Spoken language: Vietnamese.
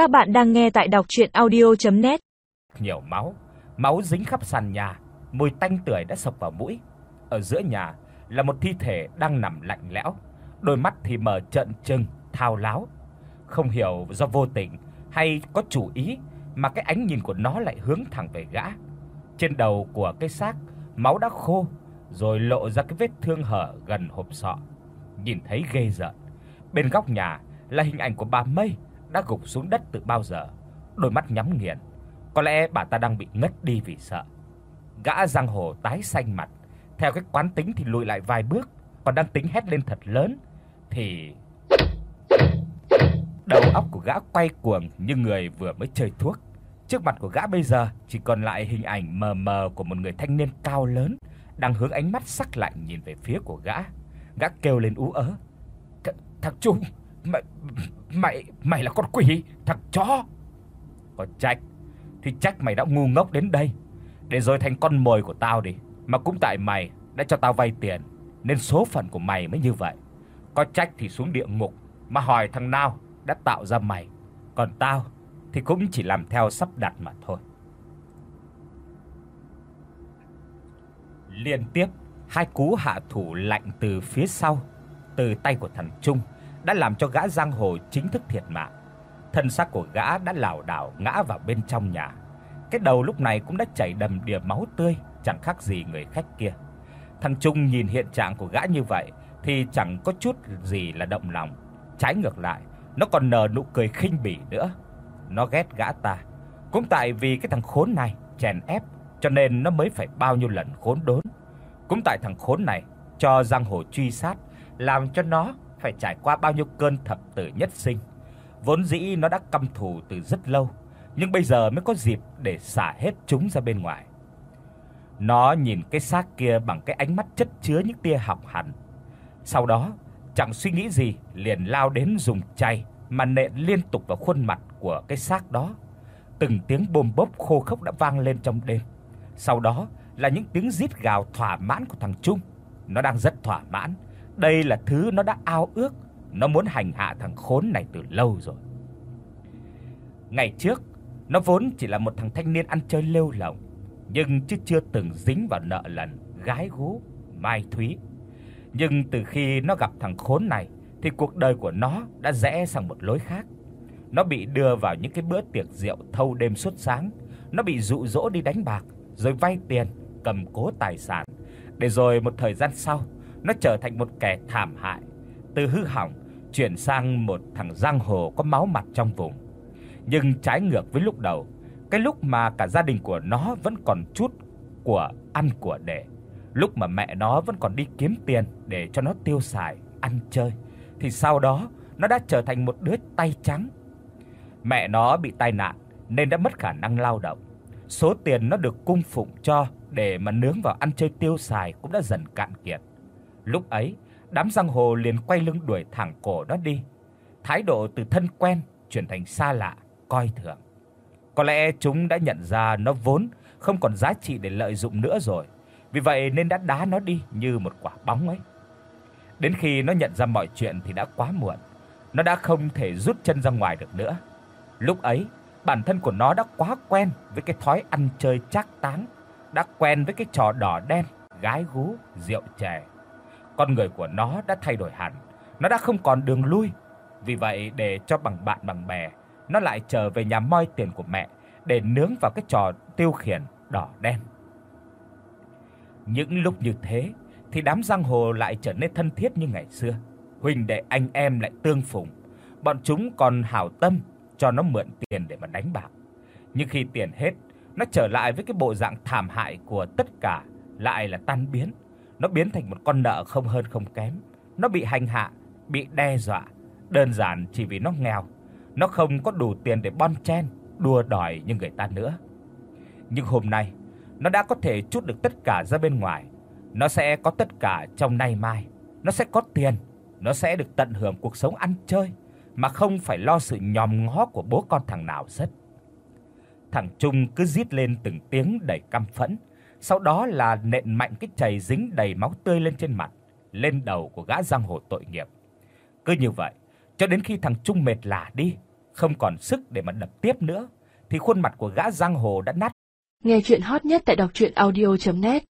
Các bạn đang nghe tại đọc audio net Nhiều máu, máu dính khắp sàn nhà, mùi tanh tưởi đã sộc vào mũi. Ở giữa nhà là một thi thể đang nằm lạnh lẽo, đôi mắt thì mở trợn trừng, thao láo. Không hiểu do vô tình hay có chủ ý mà cái ánh nhìn của nó lại hướng thẳng về gã. Trên đầu của cái xác, máu đã khô rồi lộ ra cái vết thương hở gần hộp sọ. Nhìn thấy ghê rợn. Bên góc nhà là hình ảnh của bà Mây đã gục xuống đất từ bao giờ, đôi mắt nhắm nghiền. Có lẽ bà ta đang bị ngất đi vì sợ. Gã giang hồ tái xanh mặt, theo cái quán tính thì lùi lại vài bước, còn đang tính hét lên thật lớn thì đầu óc của gã quay cuồng như người vừa mới chơi thuốc. Trước mặt của gã bây giờ chỉ còn lại hình ảnh mờ mờ của một người thanh niên cao lớn đang hướng ánh mắt sắc lạnh nhìn về phía của gã. Gã kêu lên ú ớ. "Thằng Trung, mày mày mày là con quỷ, thằng chó." Có trách. Thì trách mày đã ngu ngốc đến đây, để rồi thành con mồi của tao đi, mà cũng tại mày đã cho tao vay tiền, nên số phận của mày mới như vậy. Có trách thì xuống địa ngục. Mà hỏi thằng nào đã tạo ra mày, còn tao thì cũng chỉ làm theo sắp đặt mà thôi. Liên tiếp hai cú hạ thủ lạnh từ phía sau, từ tay của thằng Trung đã làm cho gã giang hồ chính thức thiệt mạng. Thân xác của gã đã lảo đảo ngã vào bên trong nhà. Cái đầu lúc này cũng đã chảy đầm đìa máu tươi, chẳng khác gì người khách kia. Thằng Trung nhìn hiện trạng của gã như vậy thì chẳng có chút gì là động lòng, trái ngược lại, nó còn nở nụ cười khinh bỉ nữa. Nó ghét gã ta, cũng tại vì cái thằng khốn này chèn ép cho nên nó mới phải bao nhiêu lần khốn đốn. Cũng tại thằng khốn này cho giang hồ truy sát, làm cho nó phải trải qua bao nhiêu cơn thập tử nhất sinh. Vốn dĩ nó đã căm thù từ rất lâu, nhưng bây giờ mới có dịp để xả hết chúng ra bên ngoài. Nó nhìn cái xác kia bằng cái ánh mắt chất chứa những tia học hằn. Sau đó, chẳng suy nghĩ gì, liền lao đến dùng chày mà nện liên tục vào khuôn mặt của cái xác đó. Từng tiếng bồm bốp khô khốc đã vang lên trong đêm. Sau đó là những tiếng rít gào thỏa mãn của thằng Trung. Nó đang rất thỏa mãn. Đây là thứ nó đã ao ước, nó muốn hành hạ thằng khốn này từ lâu rồi. Ngày trước, nó vốn chỉ là một thằng thanh niên ăn chơi lêu lỏng, nhưng chứ chưa từng dính vào nợ lần gái gú Mai Thúy. Nhưng từ khi nó gặp thằng khốn này thì cuộc đời của nó đã rẽ sang một lối khác. Nó bị đưa vào những cái bữa tiệc rượu thâu đêm suốt sáng, nó bị dụ dỗ đi đánh bạc, rồi vay tiền, cầm cố tài sản, để rồi một thời gian sau, nó trở thành một kẻ thảm hại, từ hư hỏng chuyển sang một thằng giang hồ có máu mặt trong vùng. Nhưng trái ngược với lúc đầu, cái lúc mà cả gia đình của nó vẫn còn chút của ăn của để, lúc mà mẹ nó vẫn còn đi kiếm tiền để cho nó tiêu xài, ăn chơi, thì sau đó nó đã trở thành một đứa tay trắng. Mẹ nó bị tai nạn nên đã mất khả năng lao động. Số tiền nó được cung phụng cho để mà nướng vào ăn chơi tiêu xài cũng đã dần cạn kiệt. Lúc ấy, đám giang hồ liền quay lưng đuổi thẳng cổ nó đi. Thái độ từ thân quen chuyển thành xa lạ, coi thường. Có lẽ chúng đã nhận ra nó vốn không còn giá trị để lợi dụng nữa rồi, vì vậy nên đã đá nó đi như một quả bóng ấy. Đến khi nó nhận ra mọi chuyện thì đã quá muộn. Nó đã không thể rút chân ra ngoài được nữa. Lúc ấy, bản thân của nó đã quá quen với cái thói ăn chơi trác táng, đã quen với cái trò đỏ đen, gái gú, rượu chè. Con người của nó đã thay đổi hẳn, nó đã không còn đường lui. Vì vậy để cho bằng bạn bằng bè, nó lại trở về nhà moi tiền của mẹ để nướng vào cái trò tiêu khiển đỏ đen. Những lúc như thế thì đám giang hồ lại trở nên thân thiết như ngày xưa. Huynh đệ anh em lại tương phùng, bọn chúng còn hảo tâm cho nó mượn tiền để mà đánh bạc. Nhưng khi tiền hết, nó trở lại với cái bộ dạng thảm hại của tất cả lại là tan biến. Nó biến thành một con nợ không hơn không kém. Nó bị hành hạ, bị đe dọa, đơn giản chỉ vì nó nghèo, nó không có đủ tiền để bon chen, đua đòi như người ta nữa. Nhưng hôm nay, nó đã có thể chút được tất cả ra bên ngoài. Nó sẽ có tất cả trong nay mai, nó sẽ có tiền, nó sẽ được tận hưởng cuộc sống ăn chơi mà không phải lo sự nhòm ngó của bố con thằng nào rất. Thằng Trung cứ rít lên từng tiếng đầy căm phẫn, sau đó là nện mạnh cái chày dính đầy máu tươi lên trên mặt, lên đầu của gã giang hồ tội nghiệp. Cứ như vậy, cho đến khi thằng Trung mệt lả đi không còn sức để mà đập tiếp nữa thì khuôn mặt của gã giang hồ đã nát. Nghe truyện hot nhất tại doctruyenaudio.net